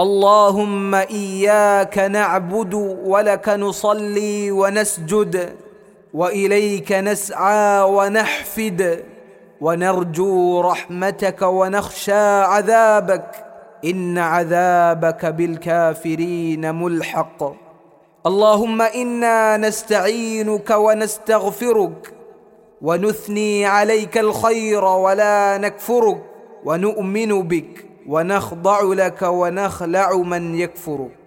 اللهم إياك نعبد ولك نصلي ونسجد وإليك نسعى ونحفد ونرجو رحمتك ونخشى عذابك إن عذابك بالكافرين ملحق اللهم إنا نستعينك ونستغفرك ونثني عليك الخير ولا نكفرك ونؤمن بك ونخضع لك ونخلع من يكفرك